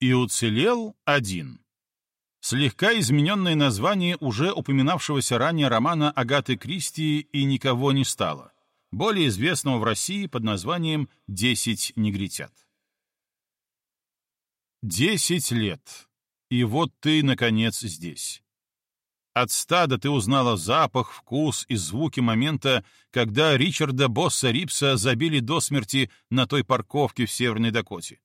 И уцелел один. Слегка измененное название уже упоминавшегося ранее романа Агаты Кристи «И никого не стало», более известного в России под названием «Десять негритят». Десять лет. И вот ты, наконец, здесь. От стада ты узнала запах, вкус и звуки момента, когда Ричарда Босса Рипса забили до смерти на той парковке в Северной Дакоте.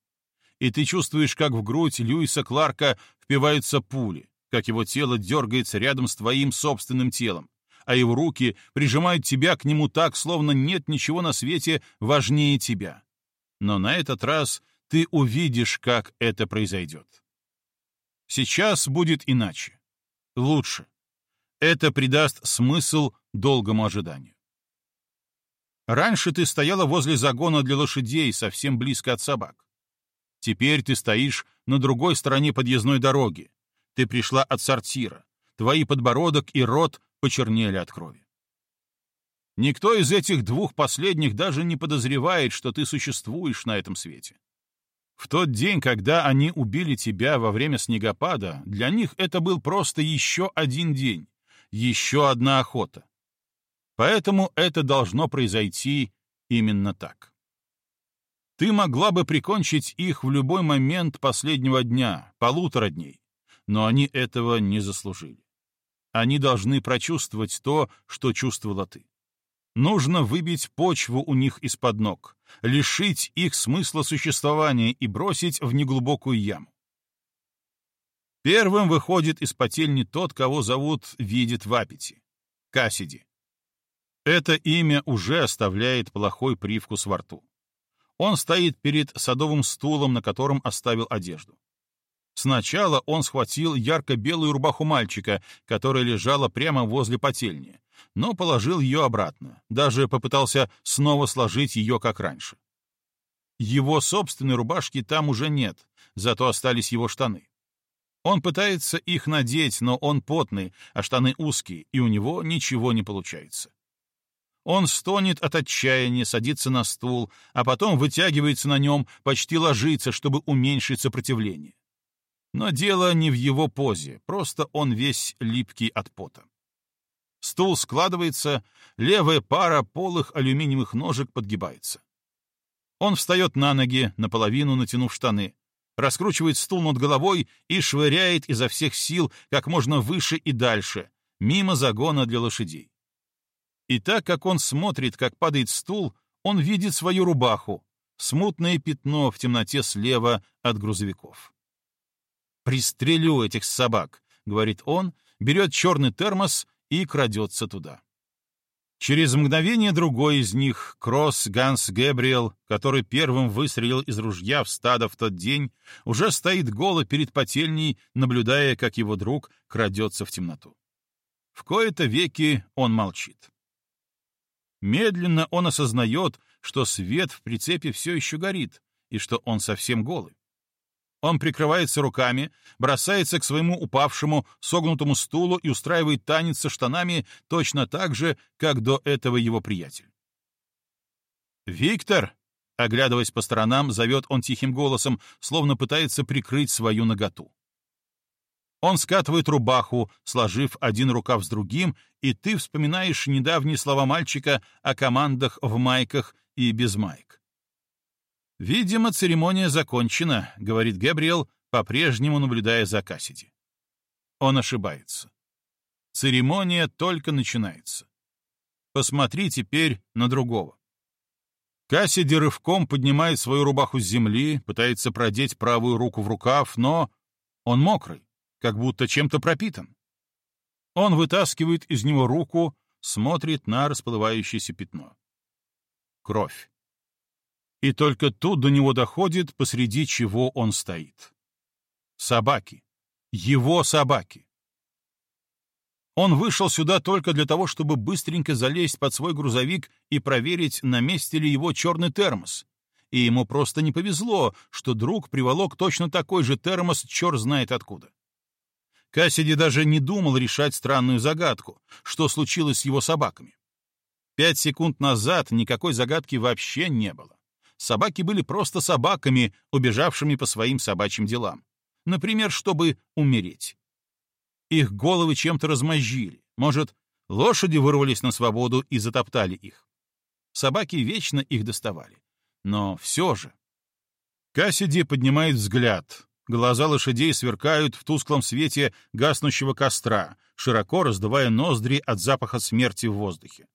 И ты чувствуешь, как в грудь Льюиса Кларка впиваются пули, как его тело дергается рядом с твоим собственным телом, а его руки прижимают тебя к нему так, словно нет ничего на свете важнее тебя. Но на этот раз ты увидишь, как это произойдет. Сейчас будет иначе. Лучше. Это придаст смысл долгому ожиданию. Раньше ты стояла возле загона для лошадей, совсем близко от собак. Теперь ты стоишь на другой стороне подъездной дороги. Ты пришла от сортира. Твои подбородок и рот почернели от крови. Никто из этих двух последних даже не подозревает, что ты существуешь на этом свете. В тот день, когда они убили тебя во время снегопада, для них это был просто еще один день, еще одна охота. Поэтому это должно произойти именно так. Ты могла бы прикончить их в любой момент последнего дня, полутора дней, но они этого не заслужили. Они должны прочувствовать то, что чувствовала ты. Нужно выбить почву у них из-под ног, лишить их смысла существования и бросить в неглубокую яму. Первым выходит из потельни тот, кого зовут Видит Аппете — Кассиди. Это имя уже оставляет плохой привкус во рту. Он стоит перед садовым стулом, на котором оставил одежду. Сначала он схватил ярко-белую рубаху мальчика, которая лежала прямо возле потельни, но положил ее обратно, даже попытался снова сложить ее как раньше. Его собственной рубашки там уже нет, зато остались его штаны. Он пытается их надеть, но он потный, а штаны узкие, и у него ничего не получается. Он стонет от отчаяния, садится на стул, а потом вытягивается на нем, почти ложится, чтобы уменьшить сопротивление. Но дело не в его позе, просто он весь липкий от пота. Стул складывается, левая пара полых алюминиевых ножек подгибается. Он встает на ноги, наполовину натянув штаны, раскручивает стул над головой и швыряет изо всех сил как можно выше и дальше, мимо загона для лошадей. И так как он смотрит, как падает стул, он видит свою рубаху, смутное пятно в темноте слева от грузовиков. «Пристрелю этих собак», — говорит он, берет черный термос и крадется туда. Через мгновение другой из них, Кросс Ганс Гэбриэл, который первым выстрелил из ружья в стадо в тот день, уже стоит голо перед потельней, наблюдая, как его друг крадется в темноту. В кои-то веки он молчит. Медленно он осознает, что свет в прицепе все еще горит, и что он совсем голый. Он прикрывается руками, бросается к своему упавшему, согнутому стулу и устраивает танец со штанами точно так же, как до этого его приятель. «Виктор!» — оглядываясь по сторонам, зовет он тихим голосом, словно пытается прикрыть свою наготу. Он скатывает рубаху, сложив один рукав с другим, и ты вспоминаешь недавние слова мальчика о командах в майках и без майк. «Видимо, церемония закончена», — говорит Габриэл, по-прежнему наблюдая за Кассиди. Он ошибается. Церемония только начинается. Посмотри теперь на другого. Кассиди рывком поднимает свою рубаху с земли, пытается продеть правую руку в рукав, но он мокрый как будто чем-то пропитан. Он вытаскивает из него руку, смотрит на расплывающееся пятно. Кровь. И только тут до него доходит, посреди чего он стоит. Собаки. Его собаки. Он вышел сюда только для того, чтобы быстренько залезть под свой грузовик и проверить, на месте ли его черный термос. И ему просто не повезло, что друг приволок точно такой же термос, черт знает откуда. Кассиди даже не думал решать странную загадку, что случилось с его собаками. Пять секунд назад никакой загадки вообще не было. собаки были просто собаками, убежавшими по своим собачьим делам. Например, чтобы умереть. Их головы чем-то размозжили. Может, лошади вырвались на свободу и затоптали их. Собаки вечно их доставали. Но все же... Кассиди поднимает взгляд. Глаза лошадей сверкают в тусклом свете гаснущего костра, широко раздувая ноздри от запаха смерти в воздухе.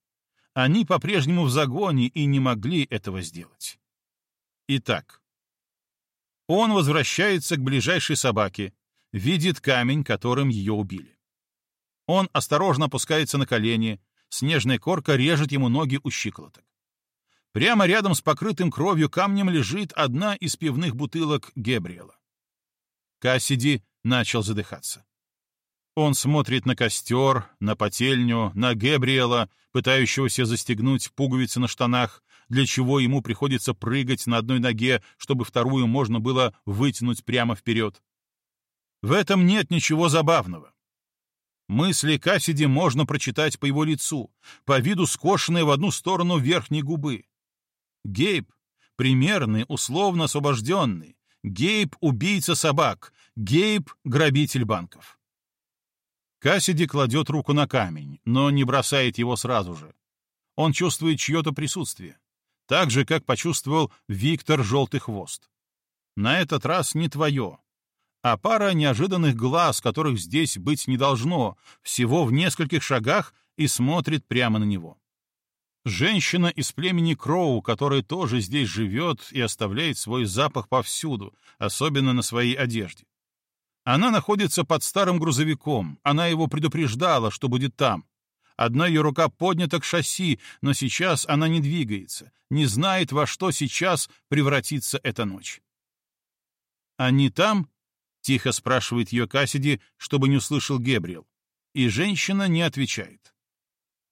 Они по-прежнему в загоне и не могли этого сделать. Итак, он возвращается к ближайшей собаке, видит камень, которым ее убили. Он осторожно опускается на колени, снежная корка режет ему ноги у щиколоток. Прямо рядом с покрытым кровью камнем лежит одна из пивных бутылок Гебриэла. Кассиди начал задыхаться. Он смотрит на костер, на потельню, на Гебриэла, пытающегося застегнуть пуговицы на штанах, для чего ему приходится прыгать на одной ноге, чтобы вторую можно было вытянуть прямо вперед. В этом нет ничего забавного. Мысли Кассиди можно прочитать по его лицу, по виду скошенной в одну сторону верхней губы. Гейб — примерный, условно освобожденный. Гейб — убийца собак. Гейб — грабитель банков. Кассиди кладет руку на камень, но не бросает его сразу же. Он чувствует чье-то присутствие. Так же, как почувствовал Виктор Желтый Хвост. На этот раз не твое, а пара неожиданных глаз, которых здесь быть не должно, всего в нескольких шагах и смотрит прямо на него. Женщина из племени Кроу, которая тоже здесь живет и оставляет свой запах повсюду, особенно на своей одежде. Она находится под старым грузовиком, она его предупреждала, что будет там. Одна ее рука поднята к шасси, но сейчас она не двигается, не знает, во что сейчас превратится эта ночь. «Они там?» — тихо спрашивает ее Кассиди, чтобы не услышал Гебриэл. И женщина не отвечает.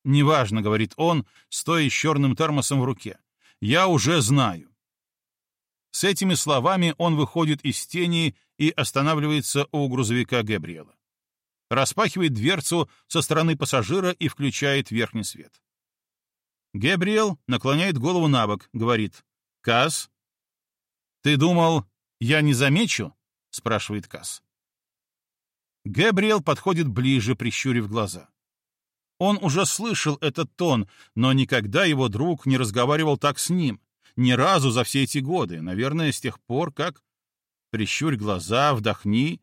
«Неважно», — говорит он, стоя с черным термосом в руке. «Я уже знаю». С этими словами он выходит из тени и останавливается у грузовика Габриэла. Распахивает дверцу со стороны пассажира и включает верхний свет. Габриэл наклоняет голову на бок, говорит «Каз?» «Ты думал, я не замечу?» — спрашивает Каз. Габриэл подходит ближе, прищурив глаза. Он уже слышал этот тон, но никогда его друг не разговаривал так с ним. Ни разу за все эти годы, наверное, с тех пор, как... Прищурь глаза, вдохни.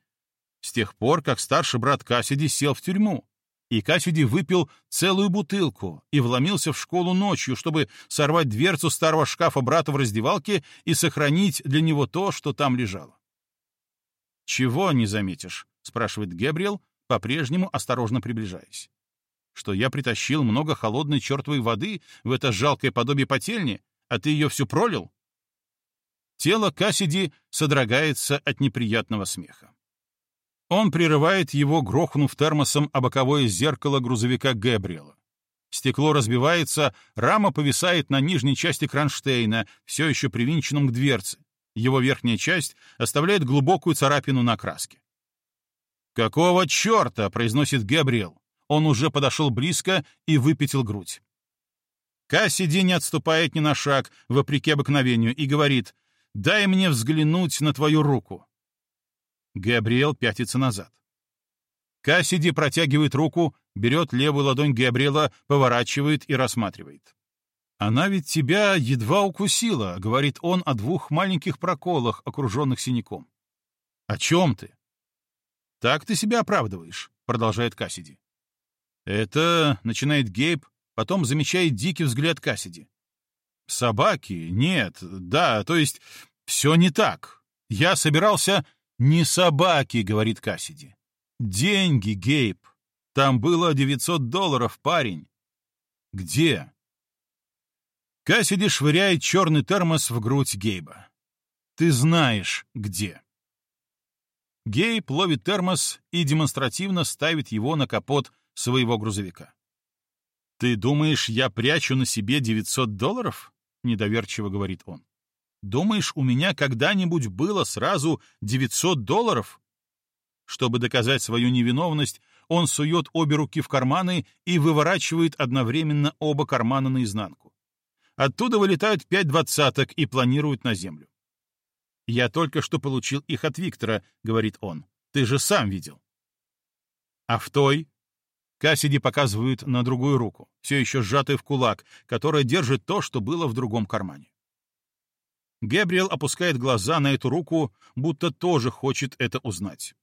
С тех пор, как старший брат Кассиди сел в тюрьму. И Кассиди выпил целую бутылку и вломился в школу ночью, чтобы сорвать дверцу старого шкафа брата в раздевалке и сохранить для него то, что там лежало. «Чего не заметишь?» — спрашивает Гебриэл, по-прежнему осторожно приближаясь что я притащил много холодной чертовой воды в это жалкое подобие потельни, а ты ее всю пролил?» Тело Кассиди содрогается от неприятного смеха. Он прерывает его, грохнув термосом о боковое зеркало грузовика Гэбриэла. Стекло разбивается, рама повисает на нижней части кронштейна, все еще привинченном к дверце. Его верхняя часть оставляет глубокую царапину на краске. «Какого черта?» — произносит Габриэл. Он уже подошел близко и выпятил грудь. Кассиди не отступает ни на шаг, вопреки обыкновению, и говорит «Дай мне взглянуть на твою руку». Габриэл пятится назад. Кассиди протягивает руку, берет левую ладонь Габриэла, поворачивает и рассматривает. «Она ведь тебя едва укусила», — говорит он о двух маленьких проколах, окруженных синяком. «О чем ты?» «Так ты себя оправдываешь», — продолжает Кассиди. «Это...» — начинает Гейб, потом замечает дикий взгляд Кассиди. «Собаки? Нет, да, то есть все не так. Я собирался...» «Не собаки», — говорит Кассиди. «Деньги, Гейб. Там было 900 долларов, парень». «Где?» Кассиди швыряет черный термос в грудь Гейба. «Ты знаешь, где». Гейб ловит термос и демонстративно ставит его на капот своего грузовика. «Ты думаешь, я прячу на себе 900 долларов?» — недоверчиво говорит он. «Думаешь, у меня когда-нибудь было сразу 900 долларов?» Чтобы доказать свою невиновность, он сует обе руки в карманы и выворачивает одновременно оба кармана наизнанку. Оттуда вылетают пять двадцаток и планируют на землю. «Я только что получил их от Виктора», — говорит он. «Ты же сам видел». «А в той?» Кассиди показывает на другую руку, все еще сжатую в кулак, которая держит то, что было в другом кармане. Гэбриэл опускает глаза на эту руку, будто тоже хочет это узнать.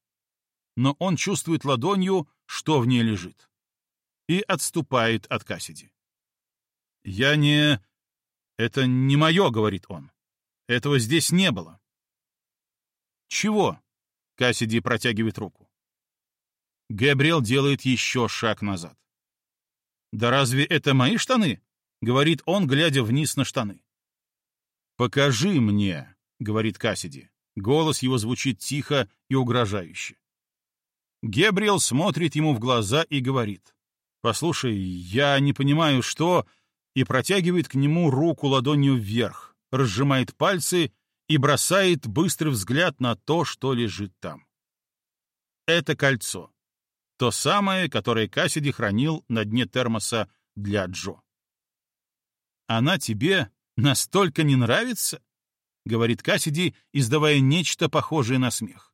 Но он чувствует ладонью, что в ней лежит. И отступает от Кассиди. «Я не... Это не мое», — говорит он. «Этого здесь не было». «Чего?» — Кассиди протягивает руку. Габриэл делает еще шаг назад. «Да разве это мои штаны?» — говорит он, глядя вниз на штаны. «Покажи мне», — говорит Кассиди. Голос его звучит тихо и угрожающе. Гебриэл смотрит ему в глаза и говорит. «Послушай, я не понимаю, что...» и протягивает к нему руку ладонью вверх, разжимает пальцы и бросает быстрый взгляд на то, что лежит там. Это кольцо. То самое, которое Кассиди хранил на дне термоса для Джо. «Она тебе настолько не нравится?» — говорит Кассиди, издавая нечто похожее на смех.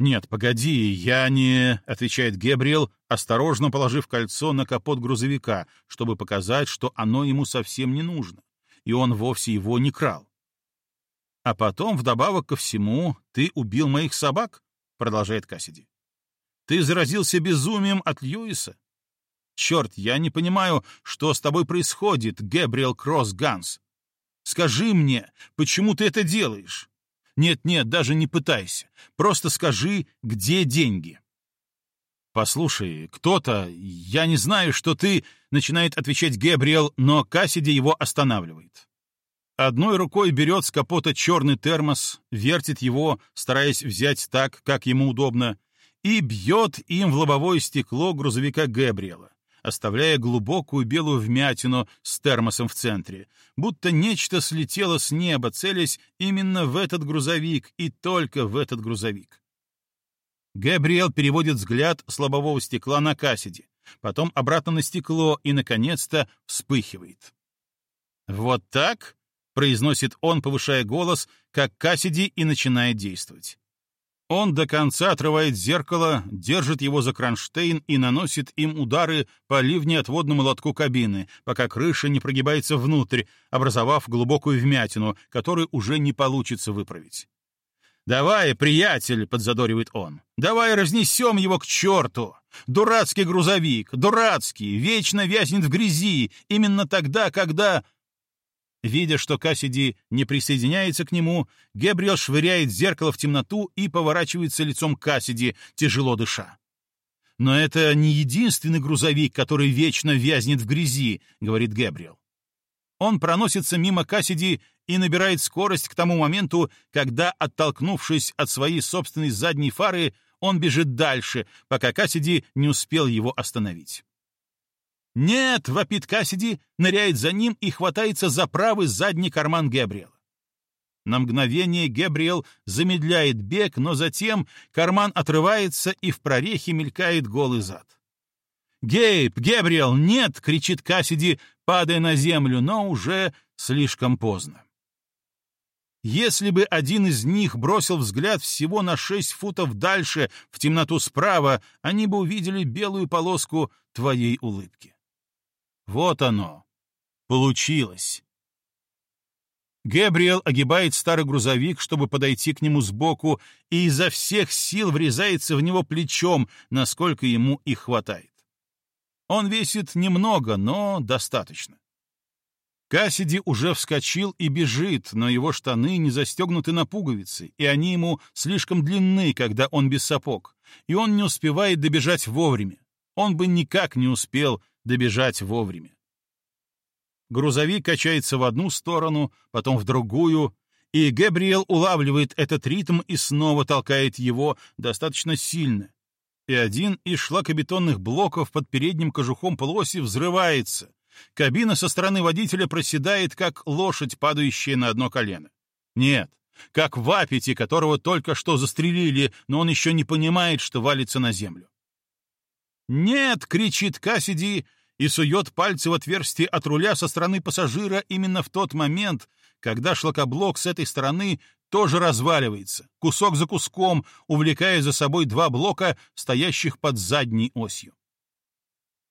«Нет, погоди, я не...» — отвечает Гебриэл, осторожно положив кольцо на капот грузовика, чтобы показать, что оно ему совсем не нужно, и он вовсе его не крал. «А потом, вдобавок ко всему, ты убил моих собак?» — продолжает Кассиди. «Ты заразился безумием от Льюиса? Черт, я не понимаю, что с тобой происходит, Гэбриэл Кросс Ганс. Скажи мне, почему ты это делаешь? Нет-нет, даже не пытайся. Просто скажи, где деньги. «Послушай, кто-то, я не знаю, что ты...» — начинает отвечать Гэбриэл, но Кассиди его останавливает. Одной рукой берет с капота черный термос, вертит его, стараясь взять так, как ему удобно, и бьет им в лобовое стекло грузовика Гэбриэла оставляя глубокую белую вмятину с термосом в центре, будто нечто слетело с неба, целясь именно в этот грузовик и только в этот грузовик. Габриэл переводит взгляд с лобового стекла на Кассиди, потом обратно на стекло и, наконец-то, вспыхивает. «Вот так?» — произносит он, повышая голос, как Кассиди и начинает действовать. Он до конца отрывает зеркало, держит его за кронштейн и наносит им удары по ливнеотводному лотку кабины, пока крыша не прогибается внутрь, образовав глубокую вмятину, которую уже не получится выправить. «Давай, приятель!» — подзадоривает он. «Давай разнесем его к черту! Дурацкий грузовик, дурацкий, вечно вязнет в грязи, именно тогда, когда...» Видя, что Кассиди не присоединяется к нему, Гебриэл швыряет зеркало в темноту и поворачивается лицом Кассиди, тяжело дыша. «Но это не единственный грузовик, который вечно вязнет в грязи», — говорит Гебриэл. Он проносится мимо Кассиди и набирает скорость к тому моменту, когда, оттолкнувшись от своей собственной задней фары, он бежит дальше, пока Кассиди не успел его остановить. «Нет!» — вопит Кассиди, ныряет за ним и хватается за правый задний карман Габриэла. На мгновение Габриэл замедляет бег, но затем карман отрывается и в прорехе мелькает голый зад. «Гейб! Габриэл! Нет!» — кричит Кассиди, падая на землю, но уже слишком поздно. Если бы один из них бросил взгляд всего на шесть футов дальше, в темноту справа, они бы увидели белую полоску твоей улыбки. Вот оно. Получилось. Гэбриэл огибает старый грузовик, чтобы подойти к нему сбоку, и изо всех сил врезается в него плечом, насколько ему и хватает. Он весит немного, но достаточно. Кассиди уже вскочил и бежит, но его штаны не застегнуты на пуговицы, и они ему слишком длинны, когда он без сапог, и он не успевает добежать вовремя. Он бы никак не успел добежать вовремя. Грузовик качается в одну сторону, потом в другую, и Габриэл улавливает этот ритм и снова толкает его достаточно сильно. И один из шлакобетонных блоков под передним кожухом полоси взрывается. Кабина со стороны водителя проседает, как лошадь, падающая на одно колено. Нет, как в аппете, которого только что застрелили, но он еще не понимает, что валится на землю. «Нет!» — кричит Кассиди, и сует пальцы в отверстие от руля со стороны пассажира именно в тот момент, когда шлакоблок с этой стороны тоже разваливается, кусок за куском, увлекая за собой два блока, стоящих под задней осью.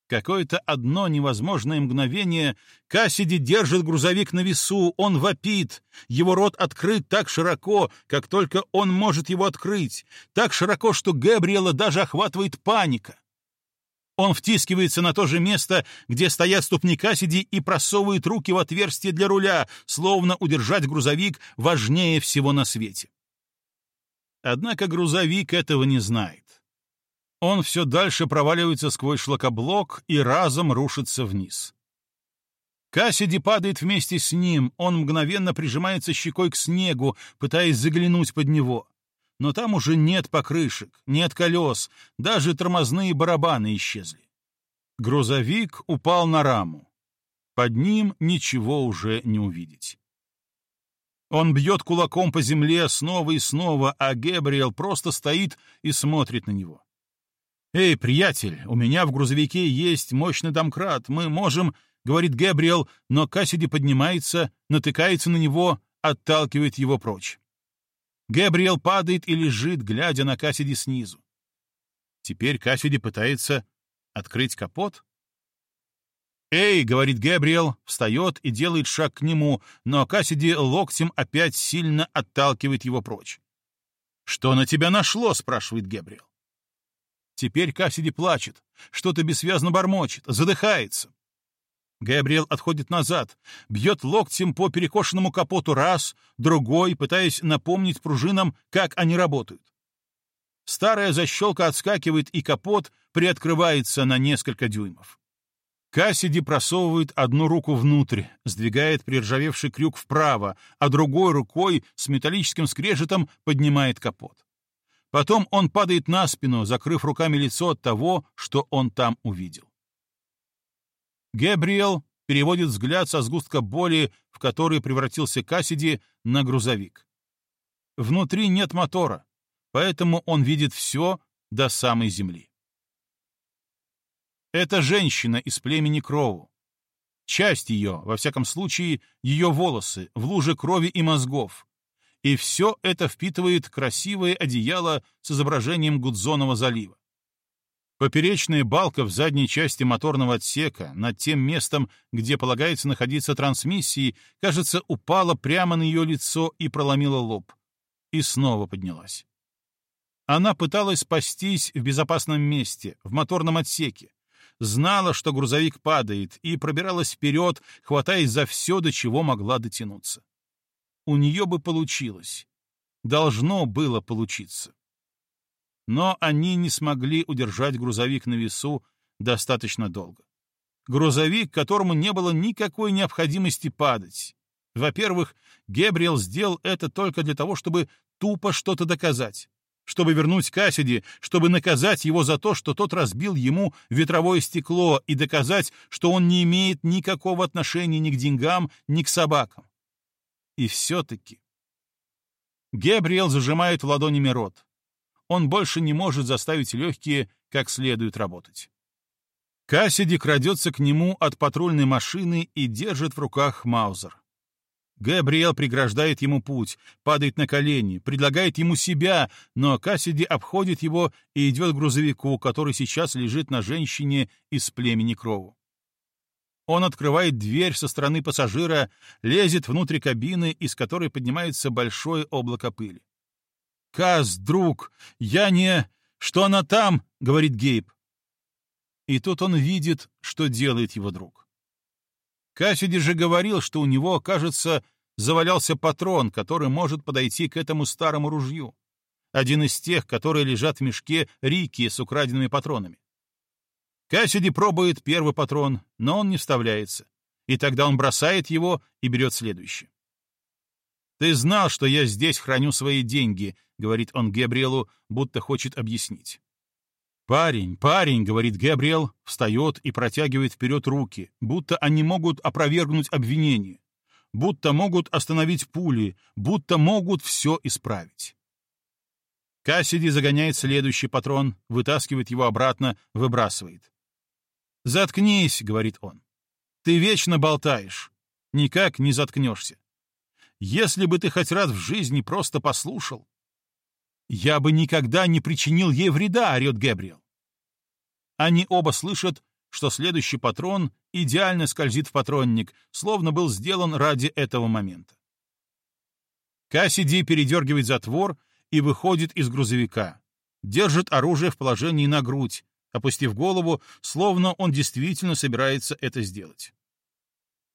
Какое-то одно невозможное мгновение Кассиди держит грузовик на весу, он вопит. Его рот открыт так широко, как только он может его открыть. Так широко, что Габриэла даже охватывает паника. Он втискивается на то же место, где стоят ступни Кассиди, и просовывает руки в отверстие для руля, словно удержать грузовик важнее всего на свете. Однако грузовик этого не знает. Он все дальше проваливается сквозь шлакоблок и разом рушится вниз. Кассиди падает вместе с ним, он мгновенно прижимается щекой к снегу, пытаясь заглянуть под него. Но там уже нет покрышек, нет колес, даже тормозные барабаны исчезли. Грузовик упал на раму. Под ним ничего уже не увидеть. Он бьет кулаком по земле снова и снова, а Гэбриэл просто стоит и смотрит на него. «Эй, приятель, у меня в грузовике есть мощный домкрат, мы можем...» — говорит Гэбриэл, но Кассиди поднимается, натыкается на него, отталкивает его прочь. Гэбриэл падает и лежит, глядя на Кассиди снизу. Теперь Кассиди пытается открыть капот. «Эй!» — говорит Гэбриэл, встает и делает шаг к нему, но Кассиди локтем опять сильно отталкивает его прочь. «Что на тебя нашло?» — спрашивает Гэбриэл. Теперь Кассиди плачет, что-то бессвязно бормочет, задыхается. Габриэл отходит назад, бьет локтем по перекошенному капоту раз, другой, пытаясь напомнить пружинам, как они работают. Старая защелка отскакивает, и капот приоткрывается на несколько дюймов. Кассиди просовывает одну руку внутрь, сдвигает приржавевший крюк вправо, а другой рукой с металлическим скрежетом поднимает капот. Потом он падает на спину, закрыв руками лицо от того, что он там увидел. Гэбриэл переводит взгляд со сгустка боли, в который превратился Кассиди, на грузовик. Внутри нет мотора, поэтому он видит все до самой земли. Это женщина из племени Кроу. Часть ее, во всяком случае, ее волосы, в луже крови и мозгов, и все это впитывает красивое одеяло с изображением Гудзонова залива. Поперечная балка в задней части моторного отсека, над тем местом, где полагается находиться трансмиссии, кажется, упала прямо на ее лицо и проломила лоб. И снова поднялась. Она пыталась спастись в безопасном месте, в моторном отсеке. Знала, что грузовик падает, и пробиралась вперед, хватаясь за все, до чего могла дотянуться у нее бы получилось. Должно было получиться. Но они не смогли удержать грузовик на весу достаточно долго. Грузовик, которому не было никакой необходимости падать. Во-первых, Гебриэл сделал это только для того, чтобы тупо что-то доказать, чтобы вернуть Кассиди, чтобы наказать его за то, что тот разбил ему ветровое стекло и доказать, что он не имеет никакого отношения ни к деньгам, ни к собакам. И все-таки... Гебриэл зажимает ладонями рот. Он больше не может заставить легкие как следует работать. Кассиди крадется к нему от патрульной машины и держит в руках Маузер. Габриэл преграждает ему путь, падает на колени, предлагает ему себя, но Кассиди обходит его и идет к грузовику, который сейчас лежит на женщине из племени Кроу. Он открывает дверь со стороны пассажира, лезет внутрь кабины, из которой поднимается большое облако пыли. «Каз, друг, я не... Что она там?» — говорит Гейб. И тут он видит, что делает его друг. Кассиди же говорил, что у него, кажется, завалялся патрон, который может подойти к этому старому ружью. Один из тех, которые лежат в мешке Рики с украденными патронами. Кассиди пробует первый патрон, но он не вставляется. И тогда он бросает его и берет следующий. «Ты знал, что я здесь храню свои деньги», — говорит он Габриэлу, будто хочет объяснить. «Парень, парень», — говорит Габриэл, встает и протягивает вперед руки, будто они могут опровергнуть обвинение, будто могут остановить пули, будто могут все исправить. Кассиди загоняет следующий патрон, вытаскивает его обратно, выбрасывает. «Заткнись», — говорит он. «Ты вечно болтаешь. Никак не заткнешься. Если бы ты хоть раз в жизни просто послушал...» «Я бы никогда не причинил ей вреда», — орет Гэбриэл. Они оба слышат, что следующий патрон идеально скользит в патронник, словно был сделан ради этого момента. Кассиди передергивает затвор и выходит из грузовика. Держит оружие в положении на грудь, опустив голову, словно он действительно собирается это сделать.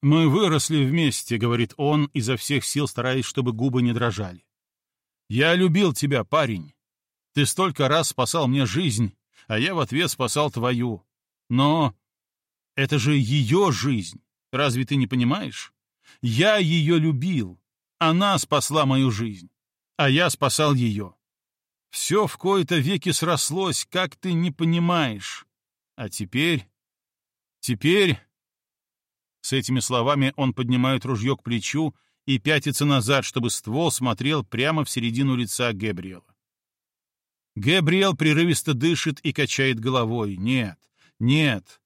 «Мы выросли вместе», — говорит он, изо всех сил стараясь, чтобы губы не дрожали. «Я любил тебя, парень. Ты столько раз спасал мне жизнь, а я в ответ спасал твою. Но это же ее жизнь, разве ты не понимаешь? Я ее любил, она спасла мою жизнь, а я спасал ее. Все в кои-то веки срослось, как ты не понимаешь. А теперь... Теперь... С этими словами он поднимает ружье к плечу и пятится назад, чтобы ствол смотрел прямо в середину лица Гэбриэла. Гэбриэл прерывисто дышит и качает головой. Нет, нет.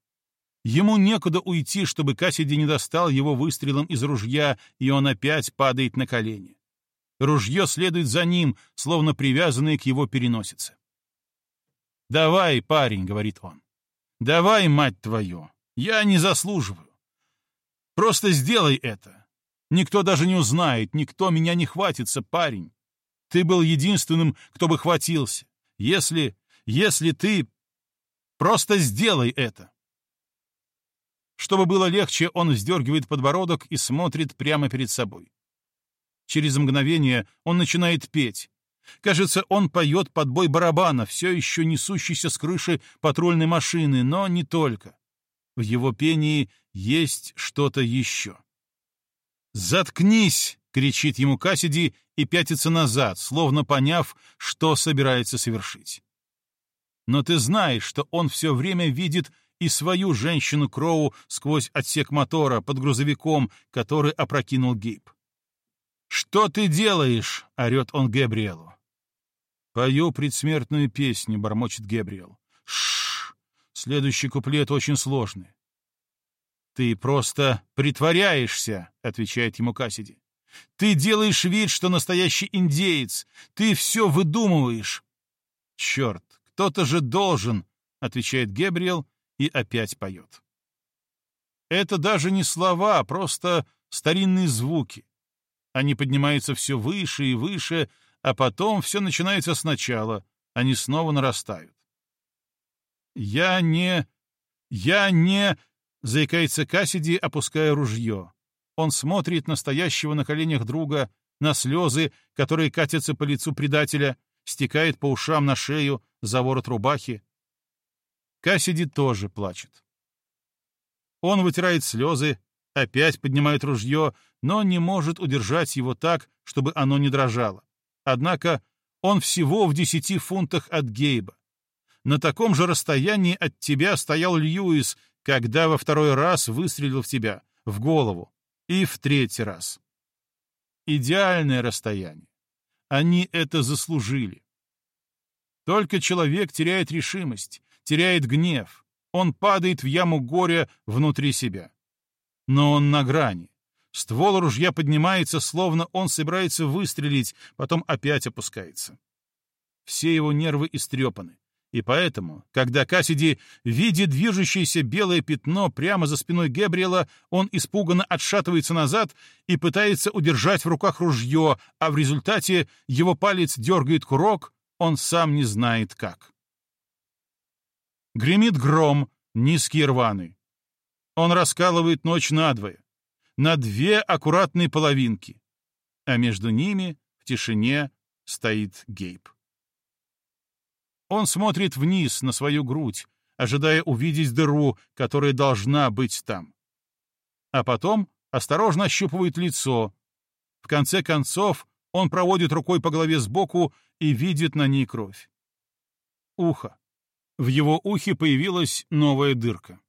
Ему некуда уйти, чтобы Кассиди не достал его выстрелом из ружья, и он опять падает на колени. Ружье следует за ним, словно привязанное к его переносице. «Давай, парень», — говорит он. «Давай, мать твою! Я не заслуживаю. Просто сделай это. Никто даже не узнает, никто меня не хватится, парень. Ты был единственным, кто бы хватился. Если... если ты... Просто сделай это!» Чтобы было легче, он вздергивает подбородок и смотрит прямо перед собой. Через мгновение он начинает петь. Кажется, он поет под бой барабана, все еще несущийся с крыши патрульной машины, но не только. В его пении есть что-то еще. «Заткнись!» — кричит ему Кассиди и пятится назад, словно поняв, что собирается совершить. Но ты знаешь, что он все время видит и свою женщину Кроу сквозь отсек мотора под грузовиком, который опрокинул Гейб. «Что ты делаешь?» — орет он Гэбриэлу. «Пою предсмертную песню», — бормочет Гэбриэл. Шш. Следующий куплет очень сложный. «Ты просто притворяешься», — отвечает ему Кассиди. «Ты делаешь вид, что настоящий индеец. Ты все выдумываешь». «Черт, кто-то же должен», — отвечает Гэбриэл и опять поет. Это даже не слова, а просто старинные звуки. Они поднимаются все выше и выше, а потом все начинается сначала, они снова нарастают. «Я не... я не...» — заикается Кассиди, опуская ружье. Он смотрит на стоящего на коленях друга, на слезы, которые катятся по лицу предателя, стекает по ушам на шею, за ворот рубахи. Кассиди тоже плачет. Он вытирает слезы, опять поднимает ружье, но не может удержать его так, чтобы оно не дрожало. Однако он всего в десяти фунтах от Гейба. На таком же расстоянии от тебя стоял Льюис, когда во второй раз выстрелил в тебя, в голову, и в третий раз. Идеальное расстояние. Они это заслужили. Только человек теряет решимость, теряет гнев. Он падает в яму горя внутри себя но он на грани. Ствол ружья поднимается, словно он собирается выстрелить, потом опять опускается. Все его нервы истрепаны. И поэтому, когда Кассиди видит движущееся белое пятно прямо за спиной Гебриэла, он испуганно отшатывается назад и пытается удержать в руках ружье, а в результате его палец дергает курок, он сам не знает как. Гремит гром, низкий и рваный. Он раскалывает ночь надвое, на две аккуратные половинки, а между ними в тишине стоит Гейб. Он смотрит вниз на свою грудь, ожидая увидеть дыру, которая должна быть там. А потом осторожно ощупывает лицо. В конце концов, он проводит рукой по голове сбоку и видит на ней кровь. Ухо. В его ухе появилась новая дырка.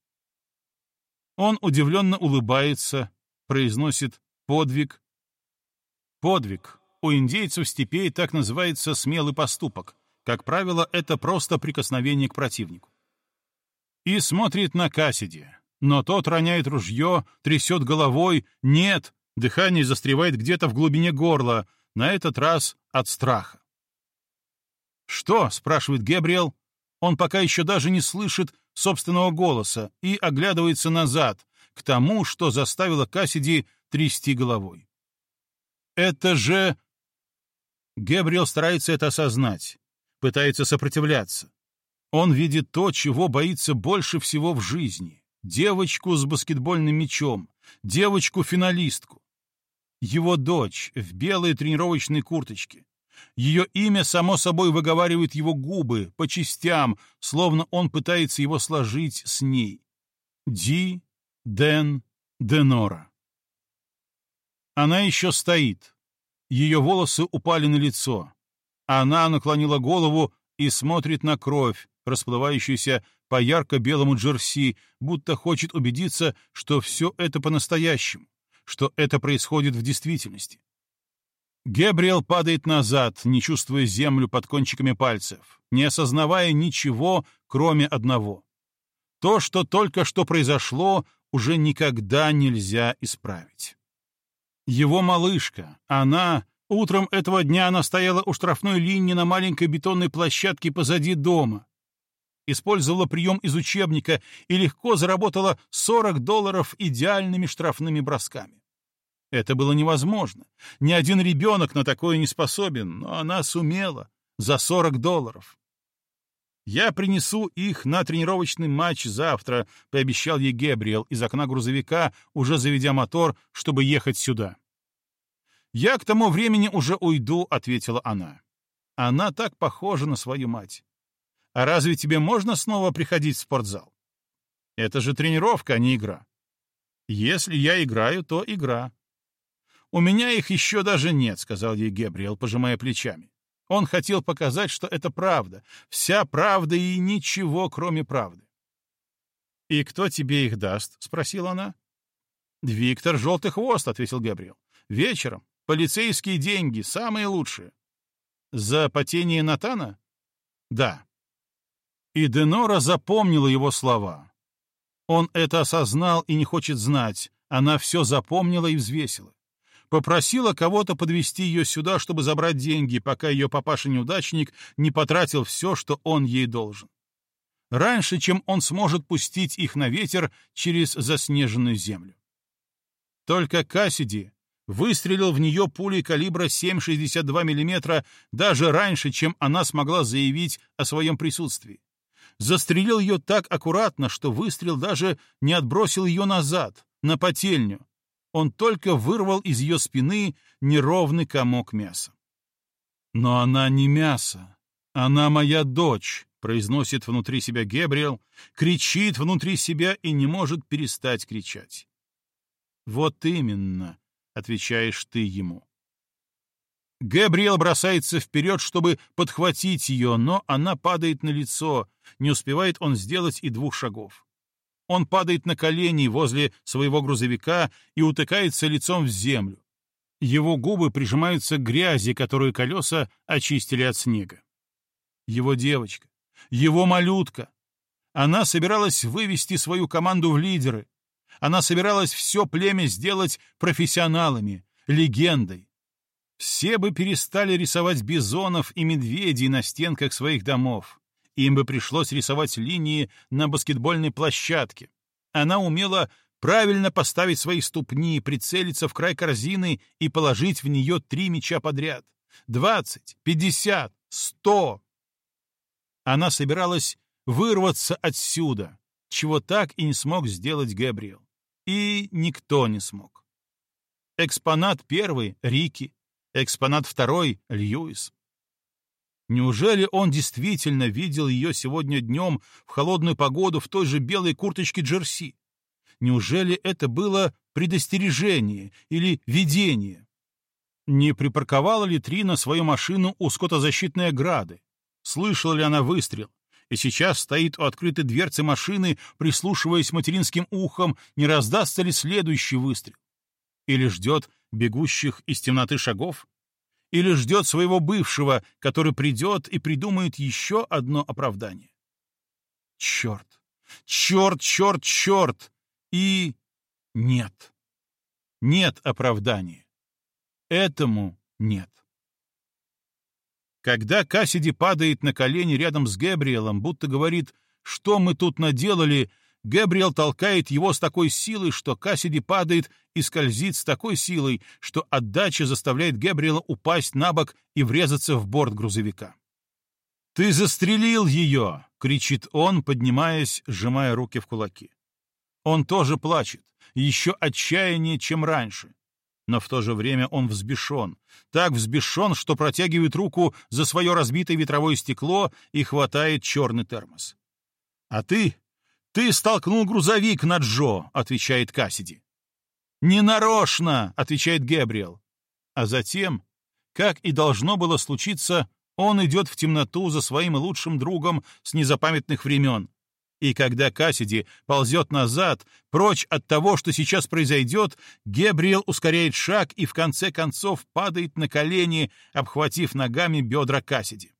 Он удивленно улыбается, произносит «подвиг». Подвиг. У индейцев степей так называется смелый поступок. Как правило, это просто прикосновение к противнику. и смотрит на Кассиди. Но тот роняет ружье, трясет головой. Нет, дыхание застревает где-то в глубине горла, на этот раз от страха. «Что?» — спрашивает Гебриэл. Он пока еще даже не слышит собственного голоса и оглядывается назад, к тому, что заставило Кассиди трясти головой. «Это же...» Гебриэл старается это осознать, пытается сопротивляться. Он видит то, чего боится больше всего в жизни — девочку с баскетбольным мячом, девочку-финалистку. Его дочь в белой тренировочной курточке. Ее имя, само собой, выговаривает его губы по частям, словно он пытается его сложить с ней. Ди Ден Денора. Она еще стоит. Ее волосы упали на лицо. Она наклонила голову и смотрит на кровь, расплывающуюся по ярко-белому джерси, будто хочет убедиться, что все это по-настоящему, что это происходит в действительности. Гебриэл падает назад, не чувствуя землю под кончиками пальцев, не осознавая ничего, кроме одного. То, что только что произошло, уже никогда нельзя исправить. Его малышка, она... Утром этого дня она стояла у штрафной линии на маленькой бетонной площадке позади дома, использовала прием из учебника и легко заработала 40 долларов идеальными штрафными бросками. Это было невозможно. Ни один ребенок на такое не способен, но она сумела. За 40 долларов. «Я принесу их на тренировочный матч завтра», — пообещал ей Гебриэл из окна грузовика, уже заведя мотор, чтобы ехать сюда. «Я к тому времени уже уйду», — ответила она. Она так похожа на свою мать. А разве тебе можно снова приходить в спортзал? Это же тренировка, а не игра. Если я играю, то игра. У меня их еще даже нет, сказал ей Гебриэл, пожимая плечами. Он хотел показать, что это правда, вся правда и ничего, кроме правды. «И кто тебе их даст?» — спросила она. «Виктор Желтый Хвост», — ответил Габриэл. «Вечером. Полицейские деньги, самые лучшие». «За потение Натана?» «Да». И Денора запомнила его слова. Он это осознал и не хочет знать. Она все запомнила и взвесила. Попросила кого-то подвести ее сюда, чтобы забрать деньги, пока ее папаша-неудачник не потратил все, что он ей должен. Раньше, чем он сможет пустить их на ветер через заснеженную землю. Только Кассиди выстрелил в нее пулей калибра 7,62 мм даже раньше, чем она смогла заявить о своем присутствии застрелил ее так аккуратно, что выстрел даже не отбросил ее назад, на потельню. Он только вырвал из ее спины неровный комок мяса. «Но она не мясо. Она моя дочь», — произносит внутри себя Гебриэл, кричит внутри себя и не может перестать кричать. «Вот именно», — отвечаешь ты ему. Габриэл бросается вперед, чтобы подхватить ее, но она падает на лицо, не успевает он сделать и двух шагов. Он падает на колени возле своего грузовика и утыкается лицом в землю. Его губы прижимаются к грязи, которую колеса очистили от снега. Его девочка, его малютка. Она собиралась вывести свою команду в лидеры. Она собиралась все племя сделать профессионалами, легендой. Все бы перестали рисовать бизонов и медведей на стенках своих домов. Им бы пришлось рисовать линии на баскетбольной площадке. Она умела правильно поставить свои ступни, прицелиться в край корзины и положить в нее три мяча подряд. Двадцать, пятьдесят, сто. Она собиралась вырваться отсюда, чего так и не смог сделать Гэбриэл. И никто не смог. Экспонат первый — Рики, Экспонат второй — Льюис. Неужели он действительно видел ее сегодня днем в холодную погоду в той же белой курточке джерси? Неужели это было предостережение или видение? Не припарковала ли Трина свою машину у скотозащитной ограды? Слышала ли она выстрел? И сейчас стоит у открытой дверцы машины, прислушиваясь материнским ухом, не раздастся ли следующий выстрел? Или ждет бегущих из темноты шагов? Или ждет своего бывшего, который придет и придумает еще одно оправдание? Черт! Черт, черт, черт! И нет. Нет оправдания. Этому нет. Когда Кассиди падает на колени рядом с Гэбриэлом, будто говорит «Что мы тут наделали?», Гэбриэл толкает его с такой силой, что Кассиди падает и скользит с такой силой, что отдача заставляет Гэбриэла упасть на бок и врезаться в борт грузовика. «Ты застрелил ее!» — кричит он, поднимаясь, сжимая руки в кулаки. Он тоже плачет, еще отчаяннее, чем раньше. Но в то же время он взбешен. Так взбешен, что протягивает руку за свое разбитое ветровое стекло и хватает черный термос. «А ты? Ты столкнул грузовик на Джо», — отвечает Кассиди. «Ненарочно», — отвечает Гэбриэл. А затем, как и должно было случиться, он идет в темноту за своим лучшим другом с незапамятных времен. И когда Кассиди ползет назад, прочь от того, что сейчас произойдет, Гебриэл ускоряет шаг и в конце концов падает на колени, обхватив ногами бедра Кассиди.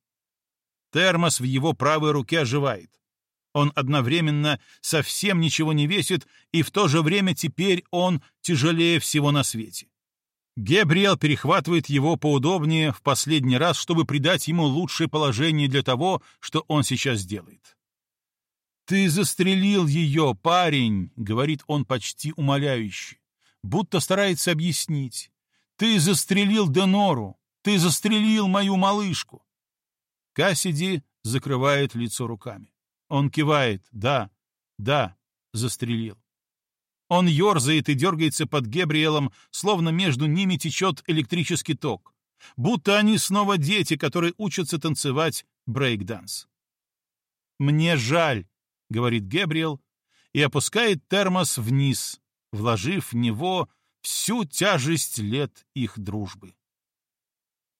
Термос в его правой руке оживает. Он одновременно совсем ничего не весит, и в то же время теперь он тяжелее всего на свете. Гебриэл перехватывает его поудобнее в последний раз, чтобы придать ему лучшее положение для того, что он сейчас делает. «Ты застрелил ее, парень!» — говорит он почти умоляюще, будто старается объяснить. «Ты застрелил Денору! Ты застрелил мою малышку!» Кассиди закрывает лицо руками. Он кивает. «Да, да, застрелил». Он ерзает и дергается под Гебриэлом, словно между ними течет электрический ток. Будто они снова дети, которые учатся танцевать брейк-данс. «Мне жаль», — говорит Гебриэл, и опускает термос вниз, вложив в него всю тяжесть лет их дружбы.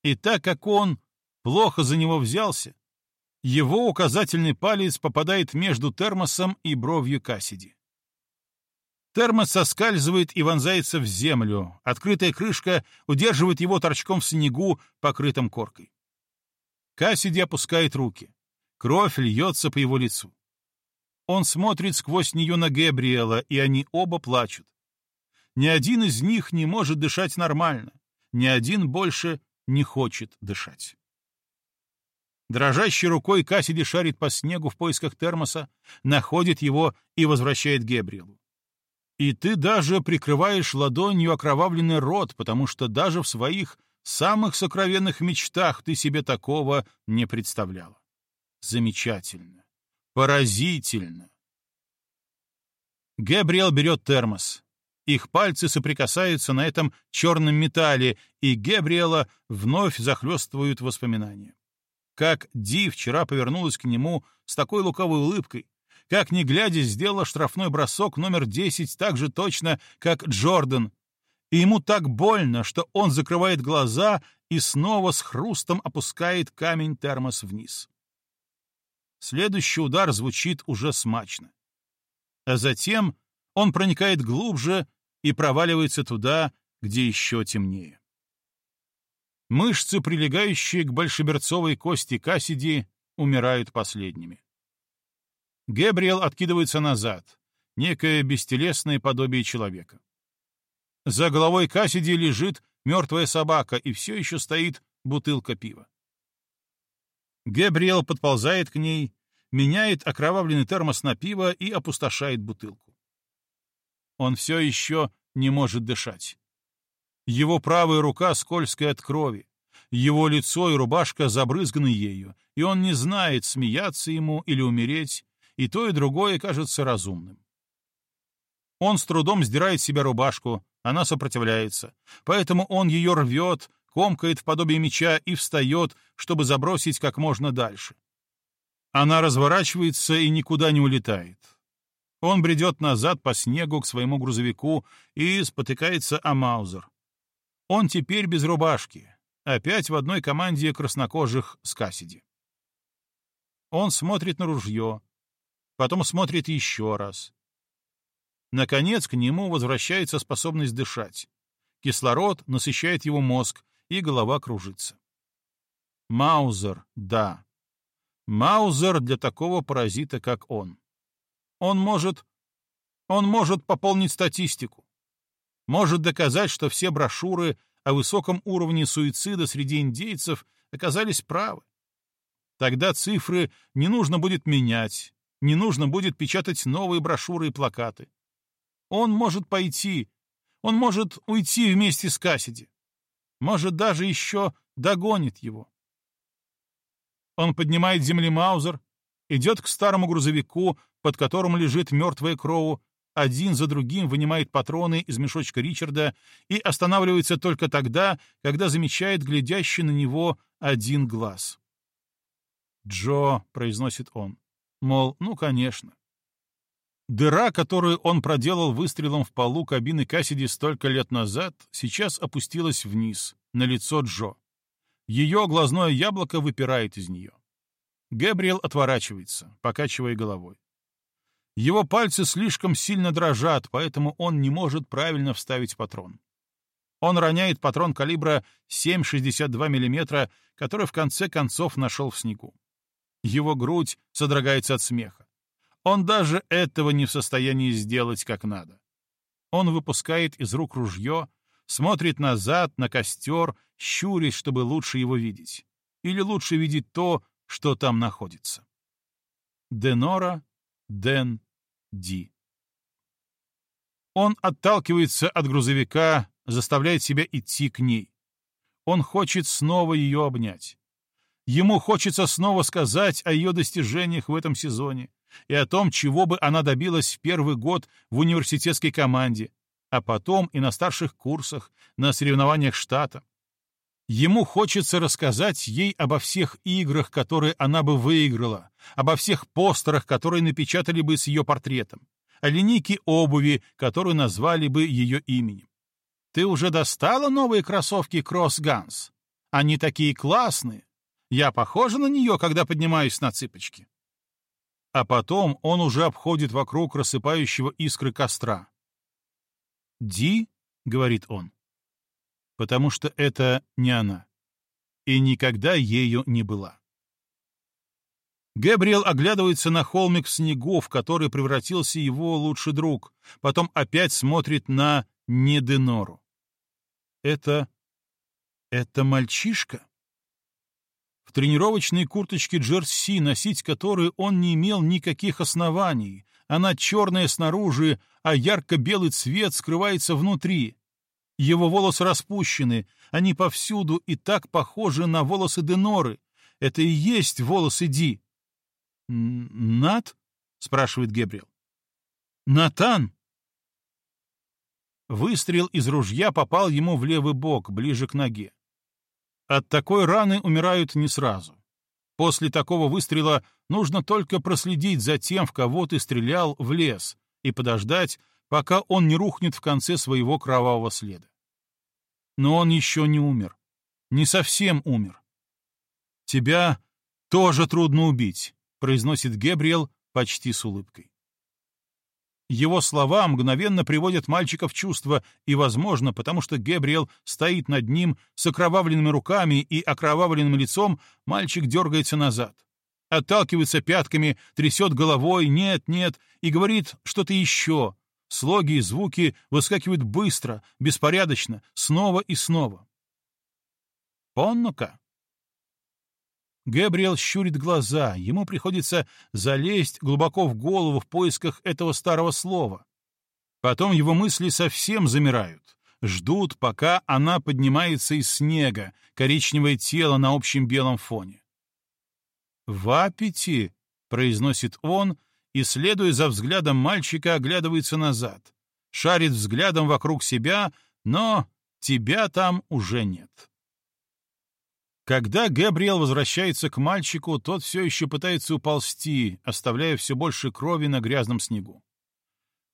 И так как он плохо за него взялся, его указательный палец попадает между термосом и бровью Кассиди. Термос соскальзывает и вонзается в землю. Открытая крышка удерживает его торчком в снегу, покрытым коркой. Кассиди опускает руки. Кровь льется по его лицу. Он смотрит сквозь нее на Габриэла, и они оба плачут. Ни один из них не может дышать нормально. Ни один больше не хочет дышать. Дрожащей рукой Кассиди шарит по снегу в поисках термоса, находит его и возвращает Габриэлу. И ты даже прикрываешь ладонью окровавленный рот, потому что даже в своих самых сокровенных мечтах ты себе такого не представляла. Замечательно. Поразительно. Габриэл берет термос. Их пальцы соприкасаются на этом черном металле, и Габриэла вновь захлестывают воспоминания. Как Ди вчера повернулась к нему с такой луковой улыбкой, как не глядя сделала штрафной бросок номер 10 так же точно, как Джордан. И ему так больно, что он закрывает глаза и снова с хрустом опускает камень термос вниз. Следующий удар звучит уже смачно. А затем он проникает глубже и проваливается туда, где еще темнее. Мышцы, прилегающие к большеберцовой кости Кассиди, умирают последними. Гэбриэл откидывается назад, некое бестелесное подобие человека. За головой Кассиди лежит мертвая собака, и все еще стоит бутылка пива. Гэбриэл подползает к ней, меняет окровавленный термос на пиво и опустошает бутылку. Он все еще не может дышать. Его правая рука скользкая от крови, его лицо и рубашка забрызганы ею, и он не знает, смеяться ему или умереть, и то, и другое кажется разумным. Он с трудом сдирает с себя рубашку, она сопротивляется, поэтому он ее рвет, комкает в подобие меча и встает, чтобы забросить как можно дальше. Она разворачивается и никуда не улетает. Он бредет назад по снегу к своему грузовику и спотыкается о Маузер. Он теперь без рубашки, опять в одной команде краснокожих с Кассиди. Он смотрит на ружье, потом смотрит еще раз. Наконец к нему возвращается способность дышать. Кислород насыщает его мозг, и голова кружится. Маузер, да. Маузер для такого паразита, как он. Он может... Он может пополнить статистику. Может доказать, что все брошюры о высоком уровне суицида среди индейцев оказались правы. Тогда цифры не нужно будет менять, не нужно будет печатать новые брошюры и плакаты. Он может пойти, он может уйти вместе с Кассиди. Может, даже еще догонит его. Он поднимает земли Маузер, идет к старому грузовику, под которым лежит мертвая Кроу, один за другим вынимает патроны из мешочка Ричарда и останавливается только тогда, когда замечает глядящий на него один глаз. «Джо», — произносит он, — мол, ну, конечно. Дыра, которую он проделал выстрелом в полу кабины Кассиди столько лет назад, сейчас опустилась вниз, на лицо Джо. Ее глазное яблоко выпирает из нее. Гэбриэл отворачивается, покачивая головой. Его пальцы слишком сильно дрожат, поэтому он не может правильно вставить патрон. Он роняет патрон калибра 7,62 мм, который в конце концов нашел в снегу. Его грудь содрогается от смеха. Он даже этого не в состоянии сделать как надо. Он выпускает из рук ружье, смотрит назад на костер, щурясь, чтобы лучше его видеть. Или лучше видеть то, что там находится. Денора, Ден, Ди. Он отталкивается от грузовика, заставляет себя идти к ней. Он хочет снова ее обнять. Ему хочется снова сказать о ее достижениях в этом сезоне и о том, чего бы она добилась в первый год в университетской команде, а потом и на старших курсах, на соревнованиях штата. Ему хочется рассказать ей обо всех играх, которые она бы выиграла, обо всех постерах, которые напечатали бы с ее портретом, о линейке обуви, которую назвали бы ее именем. «Ты уже достала новые кроссовки Кросс Ганс? Они такие классные. Я похожа на нее, когда поднимаюсь на цыпочки». А потом он уже обходит вокруг рассыпающего искры костра. «Ди», — говорит он, — «потому что это не она, и никогда ею не была». Габриэл оглядывается на холмик в снегу, в который превратился его лучший друг, потом опять смотрит на Неденору. Это... это мальчишка? В тренировочной курточке джерси, носить которую он не имел никаких оснований. Она черная снаружи, а ярко-белый цвет скрывается внутри. Его волосы распущены, они повсюду и так похожи на волосы Деноры. Это и есть волосы Ди. «Нат?» — спрашивает Гебриэл. «Натан!» Выстрел из ружья попал ему в левый бок, ближе к ноге. От такой раны умирают не сразу. После такого выстрела нужно только проследить за тем, в кого ты стрелял, в лес, и подождать, пока он не рухнет в конце своего кровавого следа. Но он еще не умер. Не совсем умер. «Тебя тоже трудно убить», — произносит Гебриэл почти с улыбкой. Его слова мгновенно приводят мальчика в чувство, и, возможно, потому что Гебриэл стоит над ним с окровавленными руками и окровавленным лицом, мальчик дергается назад. Отталкивается пятками, трясет головой «нет, нет» и говорит что-то еще. Слоги и звуки выскакивают быстро, беспорядочно, снова и снова. «Понну-ка», Гэбриэл щурит глаза, ему приходится залезть глубоко в голову в поисках этого старого слова. Потом его мысли совсем замирают, ждут, пока она поднимается из снега, коричневое тело на общем белом фоне. «Вапити», — произносит он, и, следуя за взглядом мальчика, оглядывается назад, шарит взглядом вокруг себя, но тебя там уже нет. Когда Габриэл возвращается к мальчику, тот все еще пытается уползти, оставляя все больше крови на грязном снегу.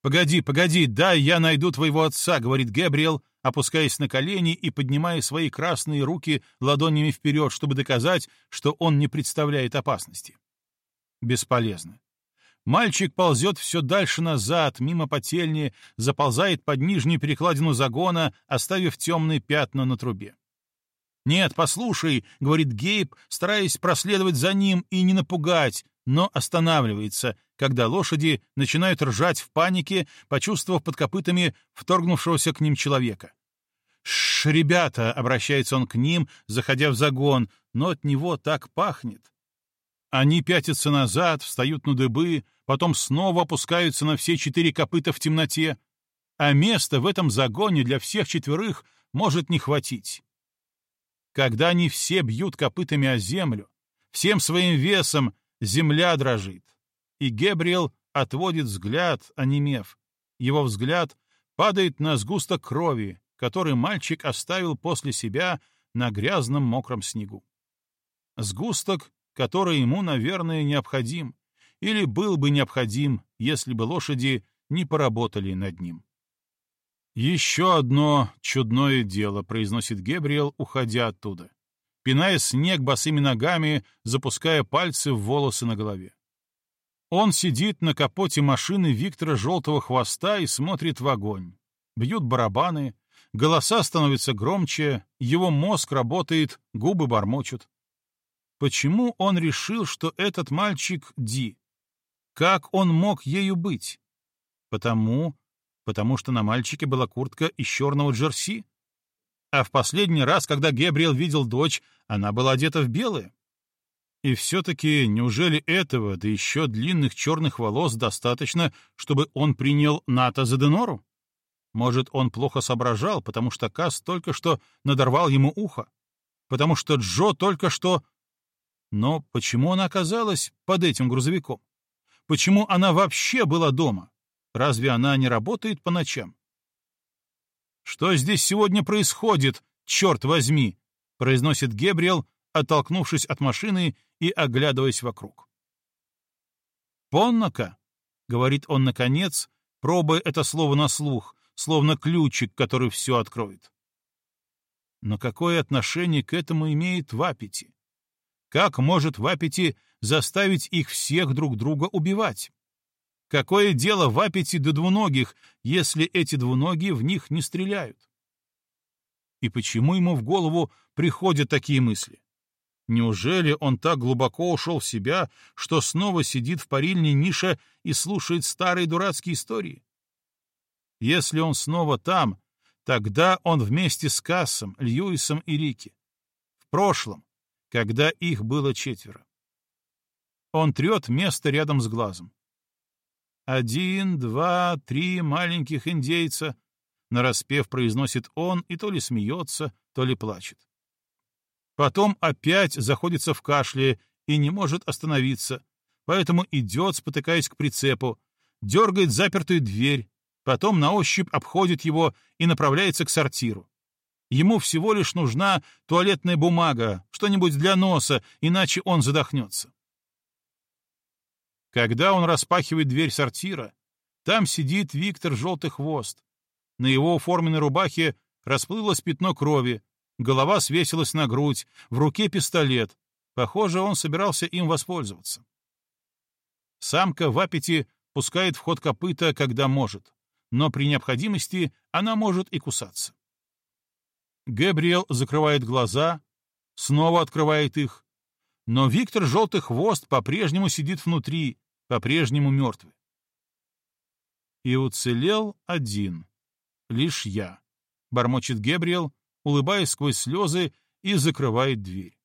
«Погоди, погоди, дай я найду твоего отца», — говорит Габриэл, опускаясь на колени и поднимая свои красные руки ладонями вперед, чтобы доказать, что он не представляет опасности. Бесполезно. Мальчик ползет все дальше назад, мимо потельни, заползает под нижнюю перекладину загона, оставив темные пятна на трубе. «Нет, послушай», — говорит Гейб, стараясь проследовать за ним и не напугать, но останавливается. когда лошади начинают ржать в панике, почувствовав под копытами вторгнувшегося к ним человека. «Шш, ребята!» — обращается он к ним, заходя в загон, но от него так пахнет. Они пятятся назад, встают на дыбы, потом снова опускаются на все четыре копыта в темноте, а места в этом загоне для всех четверых может не хватить. Когда они все бьют копытами о землю, всем своим весом земля дрожит, и Гебриэл отводит взгляд, онемев. Его взгляд падает на сгусток крови, который мальчик оставил после себя на грязном мокром снегу. Сгусток, который ему, наверное, необходим, или был бы необходим, если бы лошади не поработали над ним. «Еще одно чудное дело», — произносит Гебриэл, уходя оттуда, пиная снег босыми ногами, запуская пальцы в волосы на голове. Он сидит на капоте машины Виктора Желтого Хвоста и смотрит в огонь. Бьют барабаны, голоса становятся громче, его мозг работает, губы бормочут. Почему он решил, что этот мальчик Ди? Как он мог ею быть? Потому, потому что на мальчике была куртка из черного джерси? А в последний раз, когда Гебриэл видел дочь, она была одета в белое. И все-таки неужели этого, да еще длинных черных волос, достаточно, чтобы он принял НАТО за Денору? Может, он плохо соображал, потому что Кас только что надорвал ему ухо? Потому что Джо только что... Но почему она оказалась под этим грузовиком? Почему она вообще была дома? Разве она не работает по ночам? «Что здесь сегодня происходит, черт возьми?» — произносит Гебриэл, оттолкнувшись от машины и оглядываясь вокруг. «Поннака», — говорит он наконец, пробуя это слово на слух, словно ключик, который все откроет. Но какое отношение к этому имеет Вапити? Как может Вапити заставить их всех друг друга убивать? Какое дело Вапити до двуногих, если эти двуногие в них не стреляют? И почему ему в голову приходят такие мысли? Неужели он так глубоко ушел в себя, что снова сидит в парильне нише и слушает старые дурацкие истории? Если он снова там, тогда он вместе с Кассом, Льюисом и Рики. В прошлом, когда их было четверо. Он трет место рядом с глазом. Один, два, три маленьких индейца, нараспев произносит он и то ли смеется, то ли плачет. Потом опять заходится в кашле и не может остановиться, поэтому идет, спотыкаясь к прицепу, дергает запертую дверь, потом на ощупь обходит его и направляется к сортиру. Ему всего лишь нужна туалетная бумага, что-нибудь для носа, иначе он задохнется. Когда он распахивает дверь сортира, там сидит Виктор Желтый Хвост. На его форменной рубахе расплылось пятно крови, Голова свесилась на грудь, в руке пистолет. Похоже, он собирался им воспользоваться. Самка в аппете пускает в ход копыта, когда может, но при необходимости она может и кусаться. Гэбриэл закрывает глаза, снова открывает их, но Виктор Желтый Хвост по-прежнему сидит внутри, по-прежнему мертвый. И уцелел один, лишь я, — бормочет Гэбриэл, улыбаясь сквозь слезы, и закрывает дверь.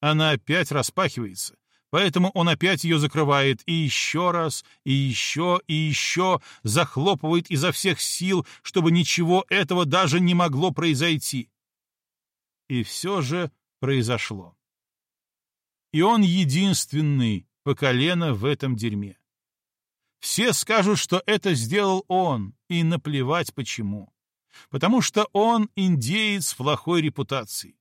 Она опять распахивается, поэтому он опять ее закрывает, и еще раз, и еще, и еще захлопывает изо всех сил, чтобы ничего этого даже не могло произойти. И все же произошло. И он единственный по колено в этом дерьме. Все скажут, что это сделал он, и наплевать почему. Потому что он индеец плохой репутацией.